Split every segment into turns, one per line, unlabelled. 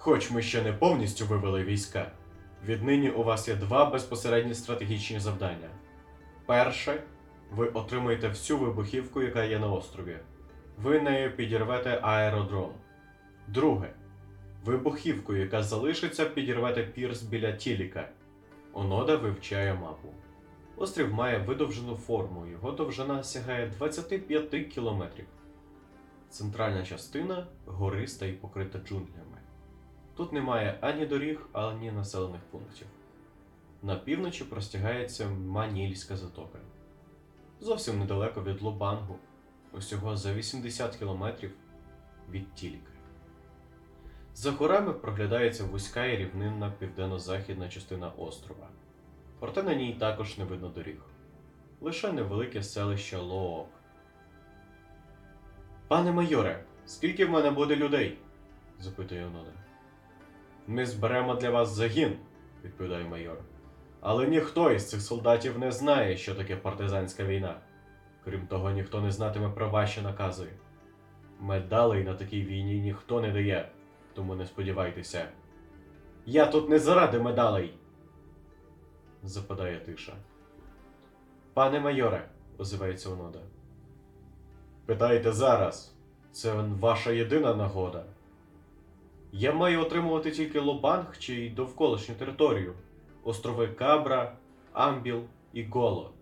Хоч ми ще не повністю вивели війська, віднині у вас є два безпосередні стратегічні завдання. Перше, ви отримаєте всю вибухівку, яка є на острові. Ви нею підірвете аеродром. Друге, вибухівку, яка залишиться, підірвете пірс біля Тіліка. Онода вивчає мапу. Острів має видовжену форму, його довжина сягає 25 кілометрів. Центральна частина гориста і покрита джунглями. Тут немає ані доріг, ані населених пунктів. На півночі простягається Манільська затока. Зовсім недалеко від Лобангу, усього за 80 кілометрів від Тіліка. За горами проглядається вузька і рівнинна південно-західна частина острова. Проте на ній також не видно доріг. Лише невелике селище Лоок. Пане майоре, скільки в мене буде людей? запитує Онода. Ми зберемо для вас загін, відповідає майор. Але ніхто із цих солдатів не знає, що таке партизанська війна. Крім того, ніхто не знатиме про ваші накази. Медалей на такій війні ніхто не дає, тому не сподівайтеся. Я тут не заради медалей. Западає тиша. Пане майоре, озивається Онода. Питайте зараз. Це ваша єдина нагода. Я маю отримувати тільки Лобанг чи й довколишню територію, острови Кабра, Амбіл і Голо.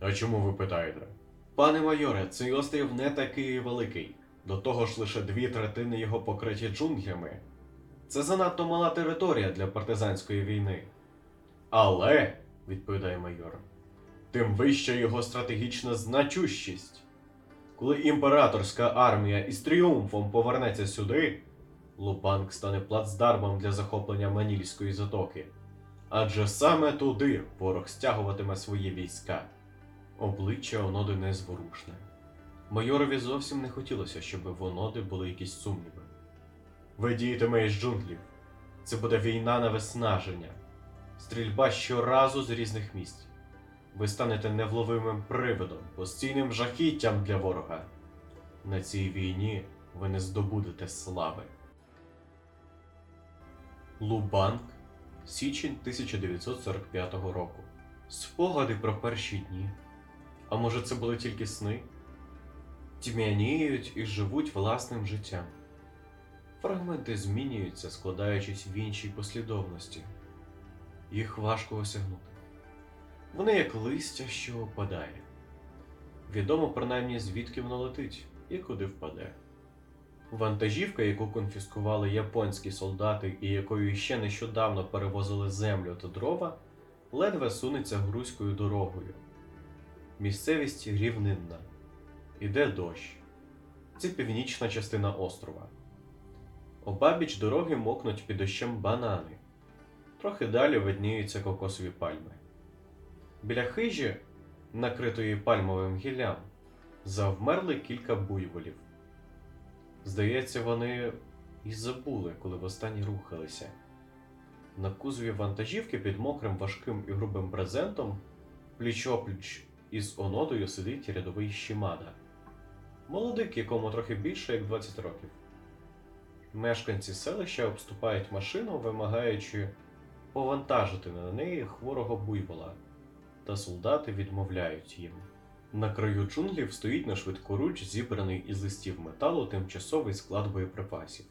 А чому ви питаєте? Пане майоре, цей острів не такий великий. До того ж лише дві третини його покриті джунглями. Це занадто мала територія для партизанської війни. Але, відповідає майор, тим вища його стратегічна значущість. Коли імператорська армія із тріумфом повернеться сюди, Лубанг стане плацдармом для захоплення Манільської затоки. Адже саме туди ворог стягуватиме свої війська. Обличчя Оноди незворушне. Майорові зовсім не хотілося, щоб в Оноди були якісь сумніви. Ви дієтиме із джунглів. Це буде війна на виснаження, стрільба щоразу з різних місць. Ви станете невловимим привидом, постійним жахіттям для ворога. На цій війні ви не здобудете слави. Лубанг, січень 1945 року. Спогади про перші дні. А може, це були тільки сни? Тьмяніють і живуть власним життям. Фрагменти змінюються, складаючись в іншій послідовності. Їх важко осягнути. Вони як листя, що опадає. Відомо принаймні звідки воно летить і куди впаде. Вантажівка, яку конфіскували японські солдати і якою ще нещодавно перевозили землю та дрова, ледве сунеться грузькою дорогою. Місцевість рівнинна. Іде дощ. Це північна частина острова. Обабіч дороги мокнуть під дощем банани. Трохи далі видніються кокосові пальми. Біля хижі, накритої пальмовим гіллям, завмерли кілька буйволів. Здається, вони і забули, коли востаннє рухалися. На кузові вантажівки під мокрим важким і грубим брезентом пліч-опліч із онодою сидить рядовий Щімада. Молодик, якому трохи більше як 20 років. Мешканці селища обступають машину, вимагаючи повантажити на неї хворого буйвола, та солдати відмовляють їм. На краю джунглів стоїть на швидкоруч зібраний із листів металу тимчасовий склад боєприпасів.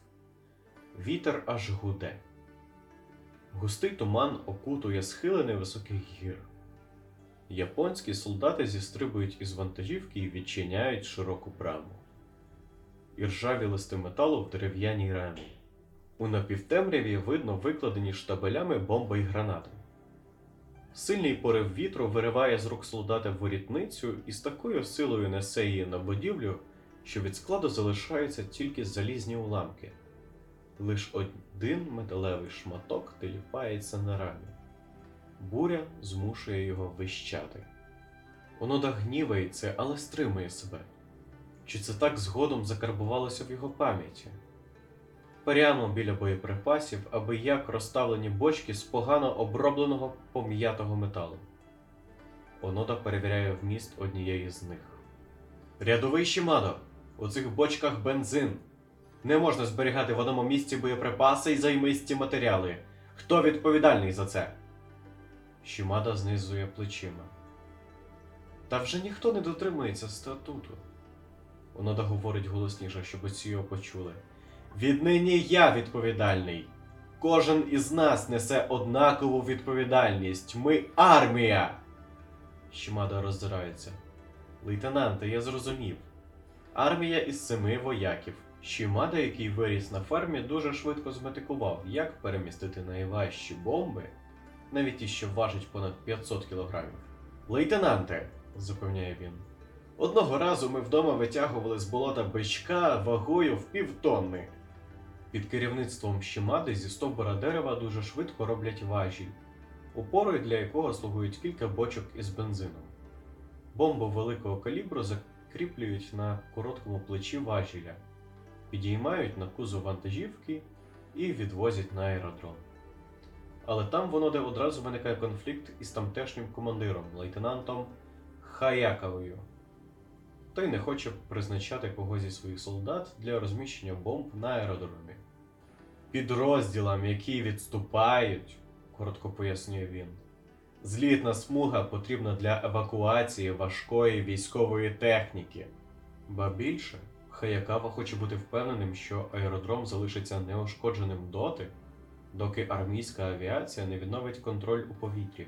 Вітер аж гуде. Густий туман окутує схили невисоких гір. Японські солдати зістрибують із вантажівки і відчиняють широку браму. І ржаві листи металу в дерев'яній рамі. У напівтемряві видно викладені штабелями бомби й гранати. Сильний порив вітру вириває з рук солдата ворітницю і з такою силою несе її на будівлю, що від складу залишаються тільки залізні уламки. Лиш один металевий шматок теліпається на рамі. Буря змушує його вищати. Онода гнівається, але стримує себе. Чи це так згодом закарбувалося в його пам'яті? Прямо біля боєприпасів, аби як розставлені бочки з погано обробленого пом'ятого металу. Онода перевіряє вміст однієї з них. Рядовий Шімадо, у цих бочках бензин. Не можна зберігати в одному місці боєприпаси і займисті матеріали. Хто відповідальний за це? Шімада знизує плечима. Та вже ніхто не дотримується статуту. Онода говорить голосніше, щоб усі його почули. Віднині я відповідальний. Кожен із нас несе однакову відповідальність. Ми армія. Шімада роздирається. Лейтенанте, я зрозумів. Армія із семи вояків. Шімада, який виріс на фермі, дуже швидко зметикував, як перемістити найважчі бомби, навіть ті, що важать понад 500 кілограмів. Лейтенанте, запевняє він. Одного разу ми вдома витягували з болота бичка вагою в півтонни. Під керівництвом Шімади зі стовбура дерева дуже швидко роблять важіль, опорою для якого слугують кілька бочок із бензином. Бомбу великого калібру закріплюють на короткому плечі важіля, підіймають на кузов вантажівки і відвозять на аеродром. Але там воно де одразу виникає конфлікт із тамтешнім командиром, лейтенантом Хаяковою. Той не хоче призначати когось зі своїх солдат для розміщення бомб на аеродромі. Підрозділам, які відступають, коротко пояснює він. Злітна смуга потрібна для евакуації важкої військової техніки. Ба більше, Хаякава хоче бути впевненим, що аеродром залишиться неушкодженим доти, доки армійська авіація не відновить контроль у повітрі.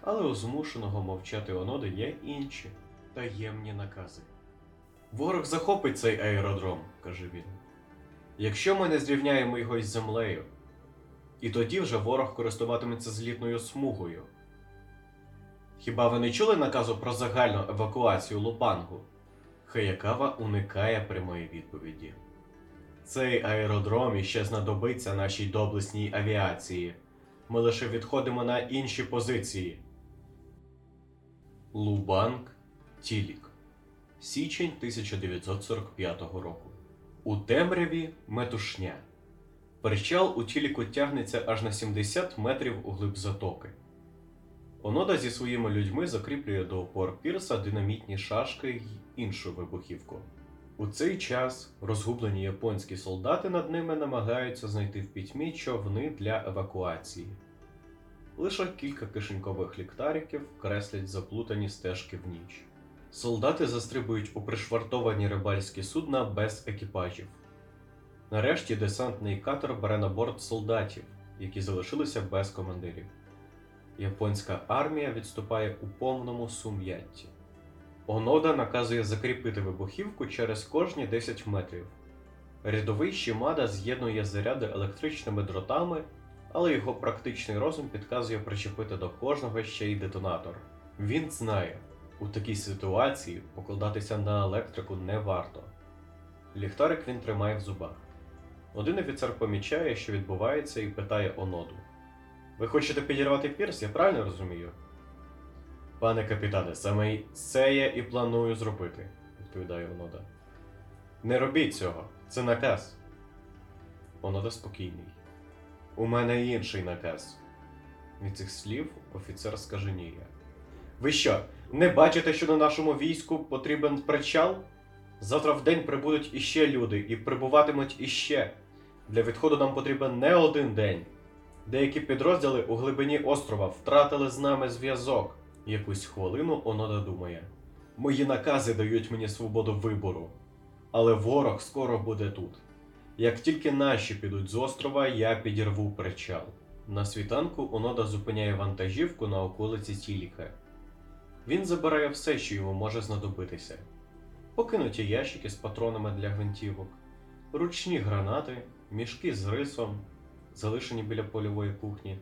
Але у змушеного мовчати Оноди є інші таємні накази. Ворог захопить цей аеродром, каже він. Якщо ми не зрівняємо його із землею, і тоді вже ворог користуватиметься злітною смугою. Хіба ви не чули наказу про загальну евакуацію Лупангу? Хаякава уникає прямої відповіді. Цей аеродром іще знадобиться нашій доблесній авіації. Ми лише відходимо на інші позиції. Лубанг Тілік. Січень 1945 року. У темряві метушня. Причал у тіліку тягнеться аж на 70 метрів у глиб затоки. Онода зі своїми людьми закріплює до опор пірса динамітні шашки й іншу вибухівку. У цей час розгублені японські солдати над ними намагаються знайти в пітьмі човни для евакуації. Лише кілька кишенькових ліхтариків креслять заплутані стежки в ніч. Солдати застрибують у пришвартовані рибальські судна без екіпажів. Нарешті десантний катер бере на борт солдатів, які залишилися без командирів. Японська армія відступає у повному сум'ятті. Онода наказує закріпити вибухівку через кожні 10 метрів. Рядовий Шімада з'єднує заряди електричними дротами, але його практичний розум підказує причепити до кожного ще й детонатор. Він знає, у такій ситуації покладатися на електрику не варто. Ліхтарик він тримає в зубах. Один офіцер помічає, що відбувається, і питає Оноду: Ви хочете підірвати пірс, я правильно розумію? Пане капітане, саме це я і планую зробити, відповідає Онода. Не робіть цього, це наказ. Онода спокійний. У мене інший наказ. Від цих слів офіцер скаженіє. Ви що, не бачите, що на нашому війську потрібен причал? Завтра в день прибудуть іще люди і прибуватимуть іще. Для відходу нам потрібен не один день. Деякі підрозділи у глибині острова втратили з нами зв'язок. Якусь хвилину Онода думає. Мої накази дають мені свободу вибору. Але ворог скоро буде тут. Як тільки наші підуть з острова, я підірву причал. На світанку Онода зупиняє вантажівку на околиці Тіліка. Він забирає все, що йому може знадобитися: покинуті ящики з патронами для гвинтівок, ручні гранати, мішки з рисом, залишені біля польової кухні.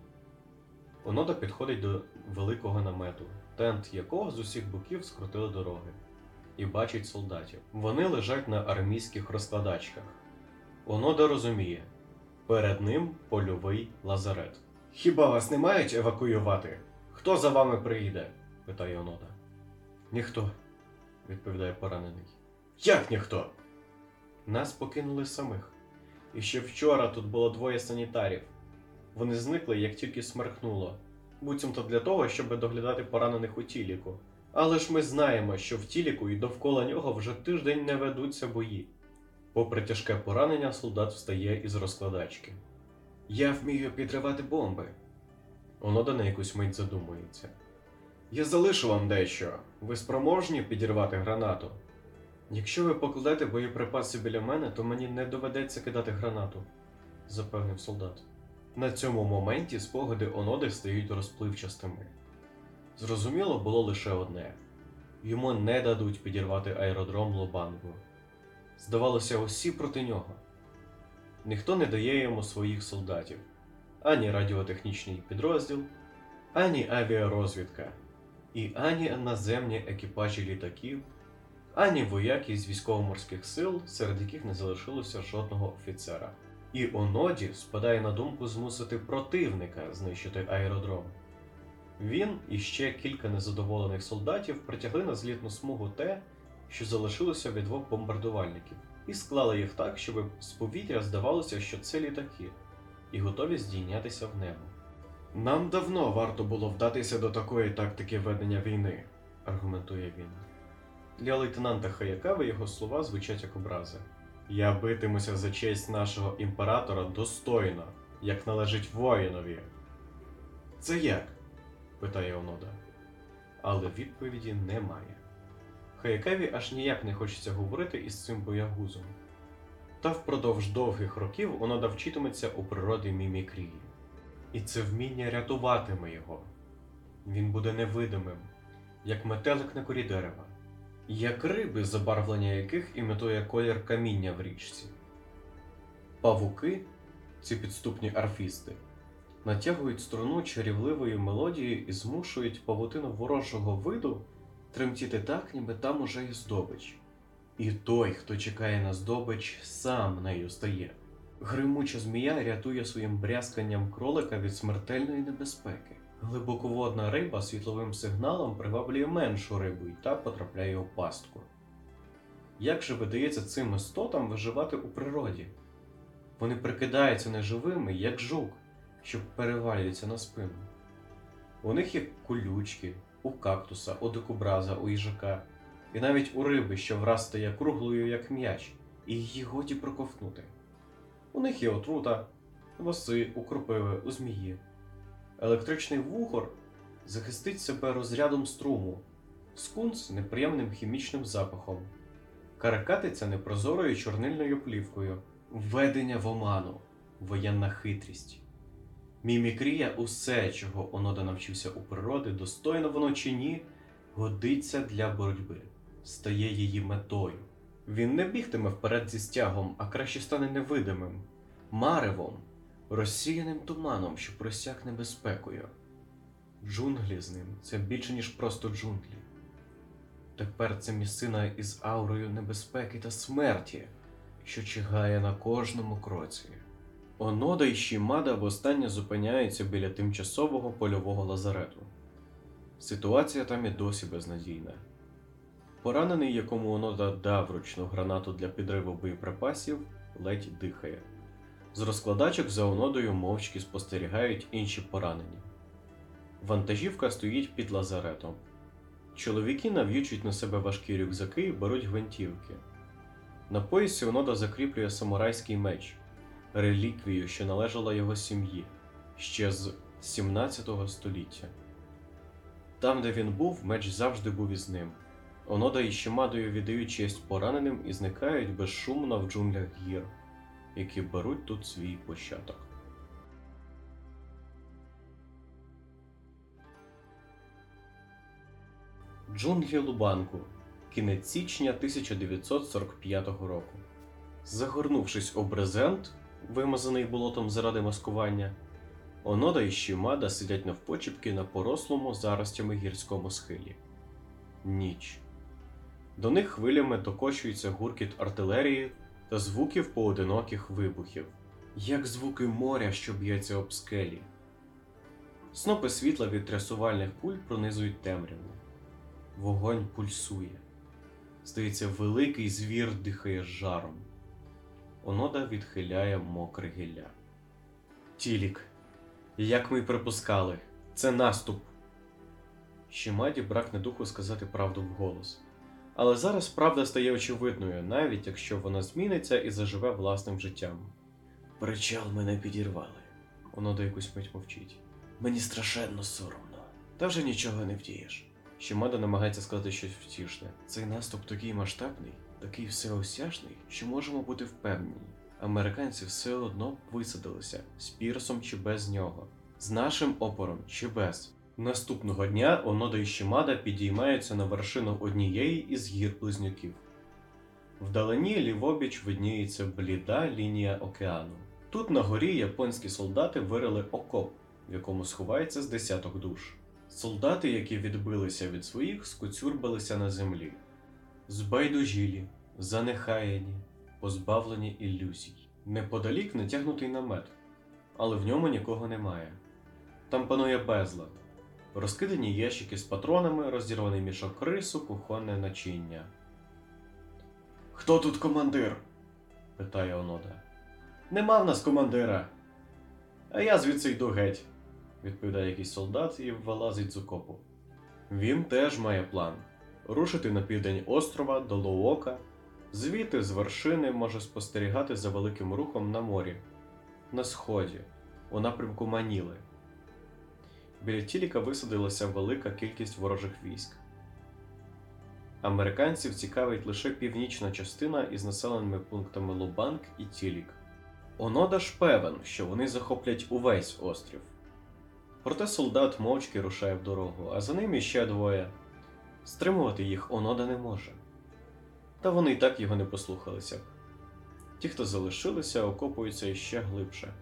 Онода підходить до великого намету, тент якого з усіх боків скрутили дороги, і бачить солдатів. Вони лежать на армійських розкладачках. Онода розуміє перед ним польовий лазарет. Хіба вас не мають евакуювати? Хто за вами приїде? Питає Онода. Ніхто, відповідає поранений. Як ніхто? Нас покинули самих. І ще вчора тут було двоє санітарів. Вони зникли, як тільки смеркнуло, буцімто для того, щоб доглядати поранених у тіліку. Але ж ми знаємо, що в тіліку і довкола нього вже тиждень не ведуться бої. Попри тяжке поранення, солдат встає із розкладачки. Я вмію підривати бомби. Онода на якусь мить задумується. Я залишу вам дещо. Ви спроможні підірвати гранату. Якщо ви покладете боєприпаси біля мене, то мені не доведеться кидати гранату, запевнив солдат. На цьому моменті спогади Оноди стають розпливчастими. Зрозуміло було лише одне: йому не дадуть підірвати аеродром Лобангу. Здавалося, усі проти нього. Ніхто не дає йому своїх солдатів, ані радіотехнічний підрозділ, ані авіарозвідка, і ані наземні екіпажі літаків, ані вояки з військово-морських сил, серед яких не залишилося жодного офіцера. І Оноді спадає на думку змусити противника знищити аеродром. Він і ще кілька незадоволених солдатів притягли на злітну смугу те, що залишилося від двох бомбардувальників, і склали їх так, щоб з повітря здавалося, що це літаки, і готові здійнятися в небо. Нам давно варто було вдатися до такої тактики ведення війни, аргументує він. Для лейтенанта Хаякави його слова звучать як образи. Я битимуся за честь нашого імператора достойно, як належить воїнові. Це як? питає Онода. Але відповіді немає. Хаякаві аж ніяк не хочеться говорити із цим боягузом. Та впродовж довгих років Онода вчитиметься у природі мімікрії. І це вміння рятуватиме його. Він буде невидимим, як метелик на корі дерева, як риби, забарвлення яких імітує колір каміння в річці. Павуки, ці підступні арфісти, натягують струну чарівливої мелодії і змушують павутину ворожого виду тремтіти так, ніби там уже є здобич. І той, хто чекає на здобич, сам нею стає. Гримуча змія рятує своїм брязканням кролика від смертельної небезпеки. Глибоководна риба світловим сигналом приваблює меншу рибу і та потрапляє у пастку. Як же видається цим істотам виживати у природі? Вони прикидаються неживими, як жук, що перевалюється на спину. У них є колючки, у кактуса, у дикобраза, у їжака, і навіть у риби, що враз стає круглою, як м'яч, і її годі проковтнути. У них є отрута, воси, у кропиви, у змії. Електричний вухор захистить себе розрядом струму, скунс неприємним хімічним запахом, каракатиця непрозорою чорнильною плівкою, введення в оману, воєнна хитрість. Мімікрія усе, чого Онода навчився у природи, достойно воно чи ні, годиться для боротьби, стає її метою. Він не бігтиме вперед зі стягом, а краще стане невидимим, маревом, розсіяним туманом, що просяк небезпекою. Джунглі з ним це більше, ніж просто джунглі. Тепер це місцина із аурою небезпеки та смерті, що чигає на кожному кроці. Онода і Шімада востаннє зупиняються біля тимчасового польового лазарету. Ситуація там і досі безнадійна. Поранений, якому Онода дав ручну гранату для підриву боєприпасів, ледь дихає. З розкладачок за Онодою мовчки спостерігають інші поранені. Вантажівка стоїть під лазаретом. Чоловіки нав'ючують на себе важкі рюкзаки і беруть гвинтівки. На поясі Онода закріплює самурайський меч, реліквію, що належала його сім'ї ще з 17 століття. Там, де він був, меч завжди був із ним. Онода і Шимадою віддають честь пораненим і зникають безшумно в джунглях гір, які беруть тут свій початок. Джунглі Лубанку. Кінець січня 1945 року. Загорнувшись у брезент, вимазаний болотом заради маскування, Онода і Шімада сидять навпочіпки на порослому заростями гірському схилі. Ніч. До них хвилями докочується гуркіт артилерії та звуків поодиноких вибухів, як звуки моря, що б'ється об скелі. Снопи світла від трясувальних куль пронизують темряву. Вогонь пульсує. Здається, великий звір дихає жаром. Онода відхиляє мокре гілля. Тілік, як ми й припускали, це наступ. Щемаді бракне духу сказати правду вголос. Але зараз правда стає очевидною, навіть якщо вона зміниться і заживе власним життям. Причал мене підірвали. Воно до якусь мить мовчить. Мені страшенно соромно. Та вже нічого не вдієш. Щемада намагається сказати щось втішне. Цей наступ такий масштабний, такий всеосяжний, що можемо бути впевнені. Американці все одно висадилися з Пірсом чи без нього, з нашим опором чи без. Наступного дня Онода і Щемада підіймаються на вершину однієї із гір близнюків. Вдалині лівобіч видніється бліда лінія океану. Тут на горі японські солдати вирили окоп, в якому сховається з десяток душ. Солдати, які відбилися від своїх, скоцюрбилися на землі, збайдужілі, занехаяні, позбавлені ілюзій. Неподалік натягнутий намет, але в ньому нікого немає. Там панує безлад. Розкидані ящики з патронами, розірваний мішок рису, кухонне начиння. Хто тут командир? питає Онода. Нема в нас командира. А я звідси йду геть, відповідає якийсь солдат і вилазить з окопу. Він теж має план рушити на південь острова до Луока, звідти з вершини може спостерігати за великим рухом на морі, на сході, у напрямку Маніли. Біля Тіліка висадилася велика кількість ворожих військ. Американців цікавить лише північна частина із населеними пунктами Лубанк і Тілік. Онода ж певен, що вони захоплять увесь острів. Проте солдат мовчки рушає в дорогу, а за ним іще двоє. Стримувати їх Онода не може. Та вони й так його не послухалися. Ті, хто залишилися, окопуються іще глибше,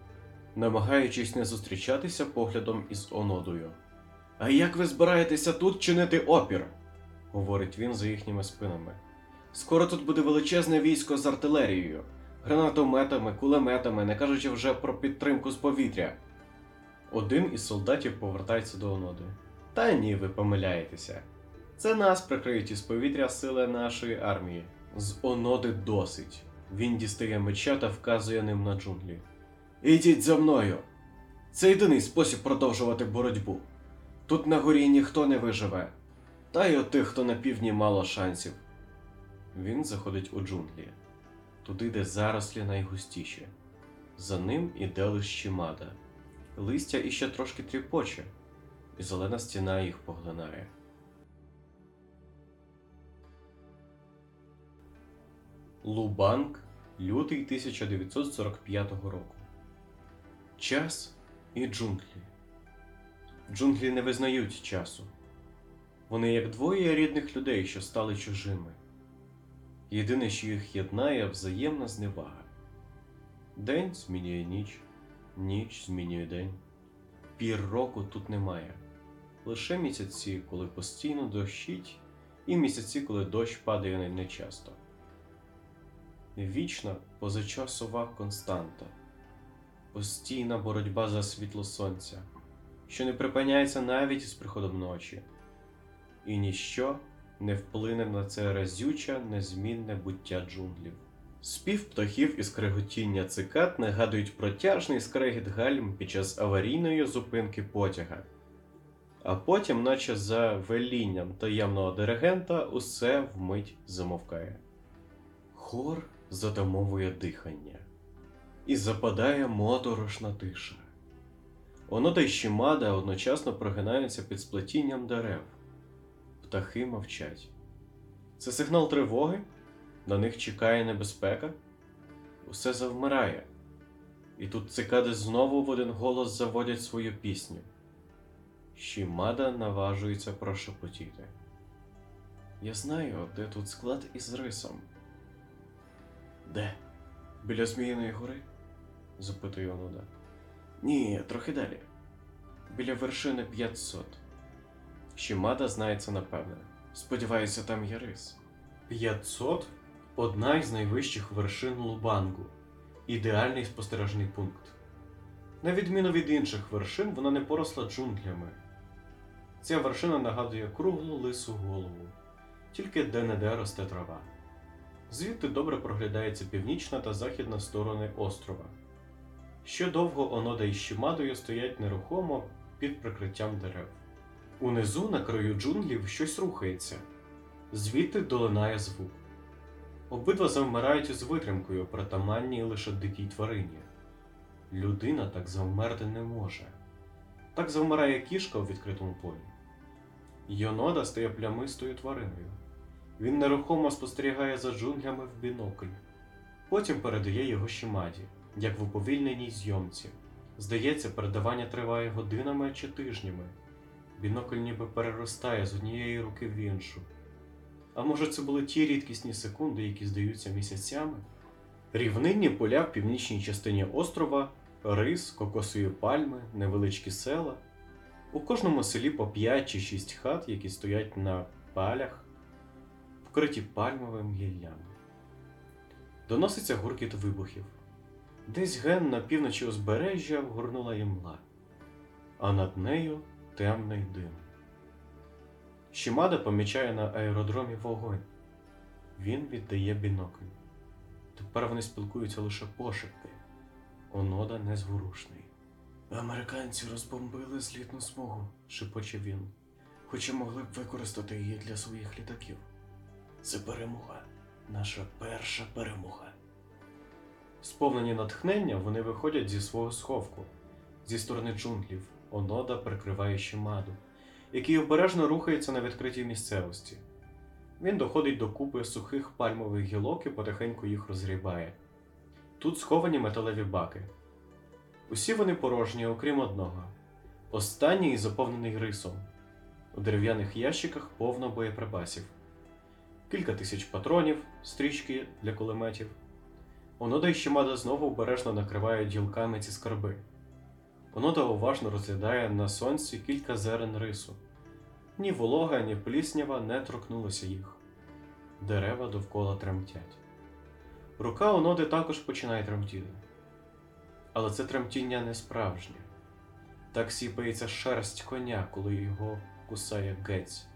намагаючись не зустрічатися поглядом із Онодою. А як ви збираєтеся тут чинити опір? говорить він за їхніми спинами. Скоро тут буде величезне військо з артилерією, гранатометами, кулеметами, не кажучи вже про підтримку з повітря. Один із солдатів повертається до Оноди. Та ні, ви помиляєтеся. Це нас прикриють із повітря сили нашої армії. З Оноди досить. Він дістає меча та вказує ним на джунглі. Ідіть за мною! Це єдиний спосіб продовжувати боротьбу. Тут на горі ніхто не виживе. Та й от тих, хто на півдні мало шансів. Він заходить у джунглі, туди, де зарослі найгустіші. За ним іде лиш щемада. Листя іще трошки тріпоче, і зелена стіна їх поглинає. Лубанк, лютий 1945 року. Час і джунглі. Джунглі не визнають часу. Вони як двоє рідних людей, що стали чужими. Єдине, що їх єднає, взаємна зневага. День змінює ніч, ніч змінює день. Пір року тут немає. Лише місяці, коли постійно дощить, і місяці, коли дощ падає нечасто. Вічна позачасова константа, постійна боротьба за світло сонця, що не припиняється навіть із приходом ночі, і ніщо не вплине на це разюче, незмінне буття джунглів. Спів птахів і скреготіння цикад нагадують протяжний скрегіт гальм під час аварійної зупинки потяга. А потім, наче за велінням таємного диригента, усе вмить замовкає. Хор затамовує дихання, і западає моторошна тиша. Онота й щемада одночасно прогинаються під сплетінням дерев. Птахи мовчать. Це сигнал тривоги? На них чекає небезпека? Усе завмирає. І тут цикади знову в один голос заводять свою пісню. Щімада наважується прошепотіти. Я знаю, де тут склад із рисом. Де? Біля Зміїної гори? Запитує Онуда. Ні, трохи далі. Біля вершини 500. Щімада знає це напевне. Сподіваюся, там є рис. 500 одна із найвищих вершин Лубангу. Ідеальний спостережний пункт. На відміну від інших вершин, вона не поросла джунглями. Ця вершина нагадує круглу лису голову, тільки де-не-де росте трава. Звідти добре проглядається північна та західна сторони острова. Ще довго Онода із Щімадою стоять нерухомо під прикриттям дерев. Унизу на краю джунглів щось рухається. Звідти долинає звук. Обидва завмирають із витримкою, притаманній лише дикій тварині. Людина так завмерти не може. Так завмирає кішка у відкритому полі. Йонода стає плямистою твариною. Він нерухомо спостерігає за джунглями в бінокль. Потім передає його Шімаді, як в уповільненій зйомці. Здається, передавання триває годинами чи тижнями. Бінокль ніби переростає з однієї руки в іншу. А може, це були ті рідкісні секунди, які здаються місяцями? Рівнинні поля в північній частині острова, рис, кокосові пальми, невеличкі села. У кожному селі по 5 чи 6 хат, які стоять на палях, вкриті пальмовим гіллям. Доноситься гуркіт вибухів. Десь ген на півночі узбережжя вгорнула імла, а над нею темний дим. Шімада помічає на аеродромі вогонь. Він віддає бінокль. Тепер вони спілкуються лише пошепки. Онода незворушний. Американці розбомбили злітну смугу, шепоче він, хоча могли б використати її для своїх літаків. Це перемога, наша перша перемога. Сповнені натхнення, вони виходять зі свого сховку. Зі сторони джунглів Онода прикриває Шимаду, який обережно рухається на відкритій місцевості. Він доходить до купи сухих пальмових гілок і потихеньку їх розгрібає. Тут сховані металеві баки. Усі вони порожні, окрім одного. Останній заповнений рисом. У дерев'яних ящиках повно боєприпасів. Кілька тисяч патронів, стрічки для кулеметів. Онода і Шимада знову обережно накривають гілками ці скарби. Онода уважно розглядає на сонці кілька зерен рису. Ні волога, ні пліснява не торкнулися їх. Дерева довкола тремтять. Рука Оноди також починає тремтіти. Але це тремтіння не справжнє. Так сіпається шерсть коня, коли його кусає гець.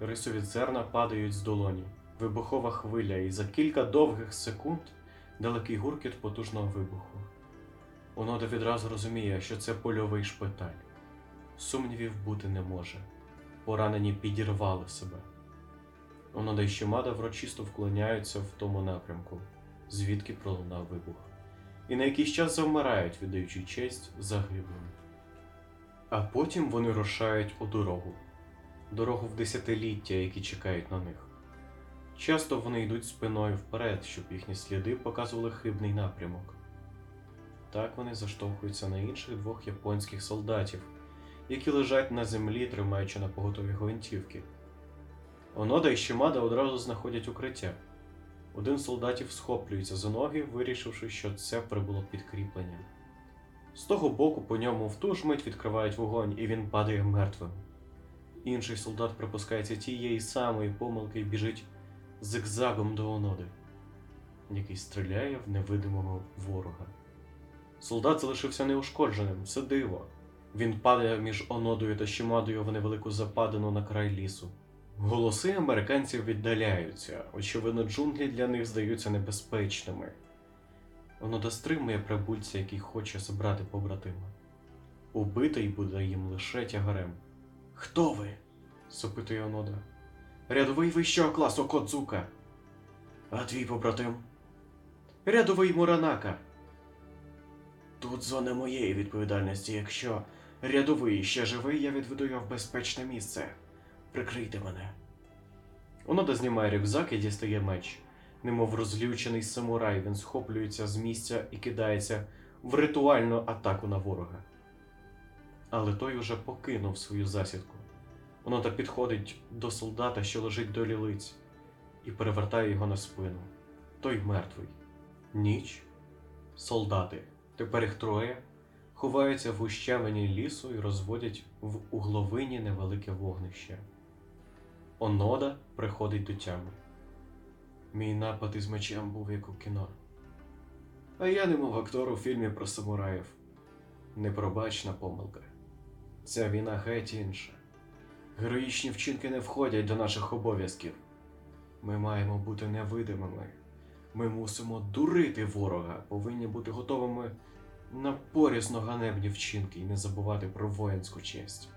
Рисові зерна падають з долоні, вибухова хвиля, і за кілька довгих секунд далекий гуркіт потужного вибуху. Онода відразу розуміє, що це польовий шпиталь. Сумнівів бути не може. Поранені підірвали себе. Онода і Щемада врочисто вклоняються в тому напрямку, звідки пролунав вибух, і на якийсь час завмирають, віддаючи честь загиблим. А потім вони рушають у дорогу дорогу в десятиліття, які чекають на них. Часто вони йдуть спиною вперед, щоб їхні сліди показували хибний напрямок. Так вони заштовхуються на інших двох японських солдатів, які лежать на землі, тримаючи на поготові гвинтівки. Онода і Шимада одразу знаходять укриття. Один з солдатів схоплюється за ноги, вирішивши, що це прибуло підкріплення. З того боку по ньому в ту ж мить відкривають вогонь, і він падає мертвим. Інший солдат припускається тієї самої помилки і біжить зигзагом до Оноди, який стріляє в невидимого ворога. Солдат залишився неушкодженим, це диво. Він падає між Онодою та Шімадою в невелику западину на край лісу. Голоси американців віддаляються, очевидно, джунглі для них здаються небезпечними. Онода стримує прибульця, який хоче забрати побратима. Убитий буде їм лише тягарем. Хто ви? запитує Онода. Рядовий вищого класу Кодзука. А твій побратим? Рядовий Муранака. Тут зона моєї відповідальності. Якщо рядовий ще живий, я відведу його в безпечне місце. Прикрийте мене. Онода знімає рюкзак і дістає меч. Немов розлючений самурай, він схоплюється з місця і кидається в ритуальну атаку на ворога. Але той уже покинув свою засідку. Онода підходить до солдата, що лежить до лілиць, і перевертає його на спину. Той мертвий. Ніч. Солдати, тепер їх троє, ховаються в ущавині лісу і розводять в угловині невелике вогнище. Онода приходить до тями. Мій напад із мечем був як у кіно. А я немов актор у фільмі про самураїв. Непробачна помилка. Ця війна геть інша. Героїчні вчинки не входять до наших обов'язків. Ми маємо бути невидимими. Ми мусимо дурити ворога, повинні бути готовими на порізно ганебні вчинки і не забувати про воїнську честь.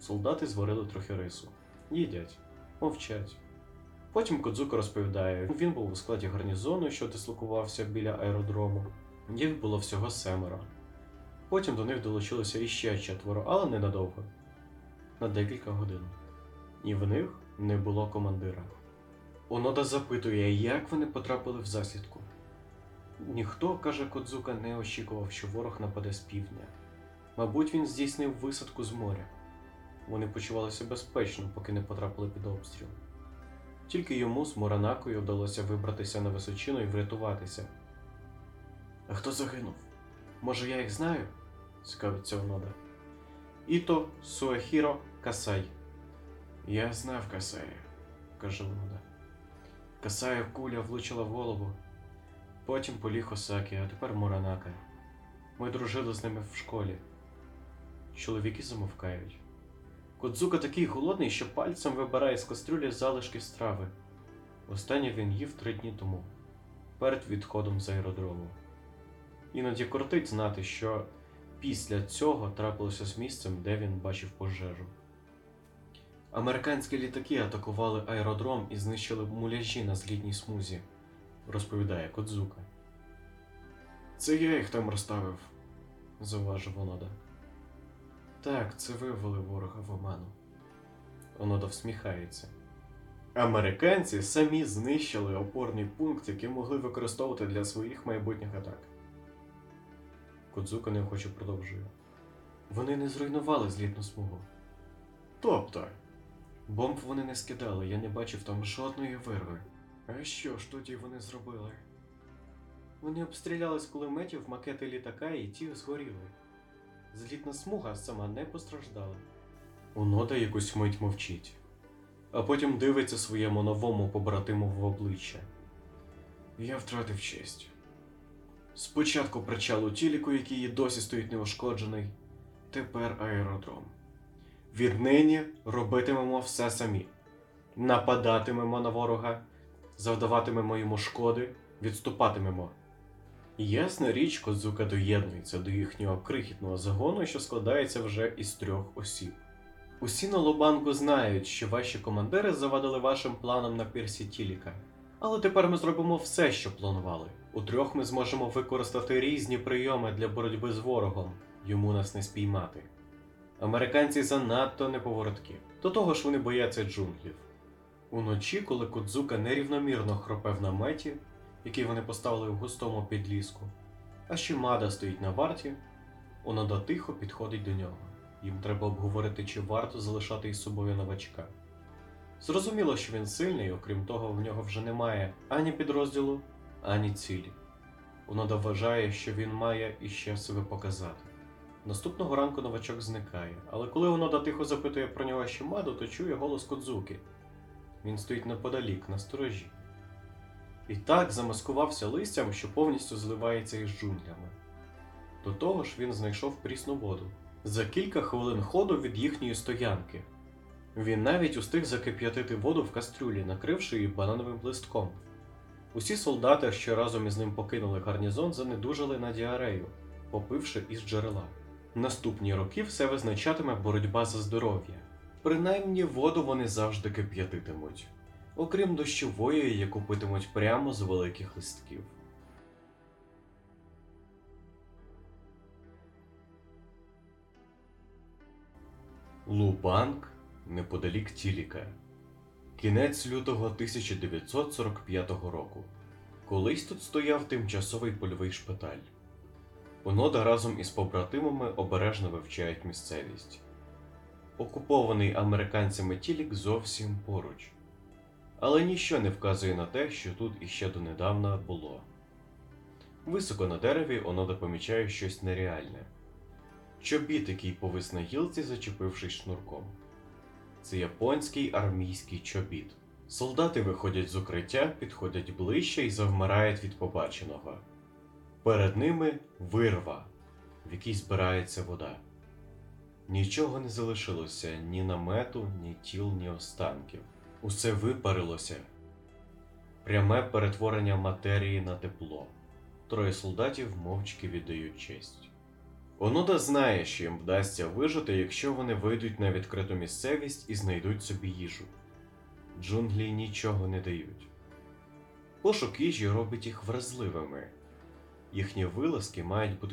Солдати зварили трохи рису. Їдять. мовчать. Потім Кодзуко розповідає, він був у складі гарнізону, що дислокувався біля аеродрому. Їх було всього семеро. Потім до них долучилося іще четверо, але ненадовго на декілька годин. І в них не було командира. Онода запитує, як вони потрапили в засідку. Ніхто, каже Кодзука, не очікував, що ворог нападе з півдня. Мабуть, він здійснив висадку з моря. Вони почувалися безпечно, поки не потрапили під обстріл. Тільки йому з Моранакою вдалося вибратися на височину і врятуватися. А хто загинув? Може, я їх знаю? цікавиться Онода. Іто Суахіро Касай. Я знав Касая, каже Онода. Касая куля влучила в голову. Потім поліг Осакі, а тепер Муранака. Ми дружили з ними в школі. Чоловіки замовкають. Кодзука такий голодний, що пальцем вибирає з кастрюлі залишки страви. Останнє він їв три дні тому, перед відходом з аеродрому. Іноді кортить знати, що після цього трапилося з місцем, де він бачив пожежу. Американські літаки атакували аеродром і знищили муляжі на злітній смузі, розповідає Кодзука. Це я їх там розставив, зауважив Онода. Так, це ви ввели ворога в оману. Онода всміхається. Американці самі знищили опорний пункт, який могли використовувати для своїх майбутніх атак. Кодзука неохоче продовжує. Вони не зруйнували злітну смугу. Тобто, бомб вони не скидали, я не бачив там жодної вирви. А що ж тоді вони зробили? Вони обстріляли з кулеметів макети літака і ті згоріли. Злітна смуга сама не постраждала. Унода якусь мить мовчить, а потім дивиться своєму новому побратиму в обличчя. Я втратив честь. Спочатку причал у тіліку, який досі стоїть неушкоджений, тепер аеродром. Віднині робитимемо все самі. Нападатимемо на ворога, завдаватимемо йому шкоди, відступатимемо. Ясна річ, Козука доєднується до їхнього крихітного загону, що складається вже із трьох осіб. Усі на Лобанку знають, що ваші командири завадили вашим планам на пірсі Тіліка. Але тепер ми зробимо все, що планували. У трьох ми зможемо використати різні прийоми для боротьби з ворогом. Йому нас не спіймати. Американці занадто неповороткі. До того ж вони бояться джунглів. Уночі, коли Кодзука нерівномірно хропе в наметі, який вони поставили в густому підліску, а Шімада стоїть на варті, Онода тихо підходить до нього. Їм треба обговорити, чи варто залишати із собою новачка. Зрозуміло, що він сильний, окрім того, в нього вже немає ані підрозділу, ані цілі. Онода вважає, що він має іще себе показати. Наступного ранку новачок зникає, але коли Онода тихо запитує про нього Шімаду, то чує голос Кодзуки. Він стоїть неподалік, на сторожі. І так замаскувався листям, що повністю зливається із джунглями. До того ж, він знайшов прісну воду за кілька хвилин ходу від їхньої стоянки. Він навіть устиг закип'ятити воду в кастрюлі, накривши її банановим листком. Усі солдати, що разом із ним покинули гарнізон, занедужали на діарею, попивши із джерела. Наступні роки все визначатиме боротьба за здоров'я. Принаймні воду вони завжди кип'ятитимуть, окрім дощової, яку питимуть прямо з великих листків. Лубанк неподалік Тіліка. Кінець лютого 1945 року. Колись тут стояв тимчасовий польовий шпиталь. Онода разом із побратимами обережно вивчають місцевість. Окупований американцями Тілік зовсім поруч. Але ніщо не вказує на те, що тут іще донедавна було. Високо на дереві Онода помічає щось нереальне. Чобіт, який повис на гілці, зачепившись шнурком. Це японський армійський чобіт. Солдати виходять з укриття, підходять ближче і завмирають від побаченого. Перед ними вирва, в якій збирається вода. Нічого не залишилося ні намету, ні тіл, ні останків. Усе випарилося. Пряме перетворення матерії на тепло. Троє солдатів мовчки віддають честь. Онода знає, що їм вдасться вижити, якщо вони вийдуть на відкриту місцевість і знайдуть собі їжу. джунглі нічого не дають. Пошук їжі робить їх вразливими. Їхні вилазки мають бути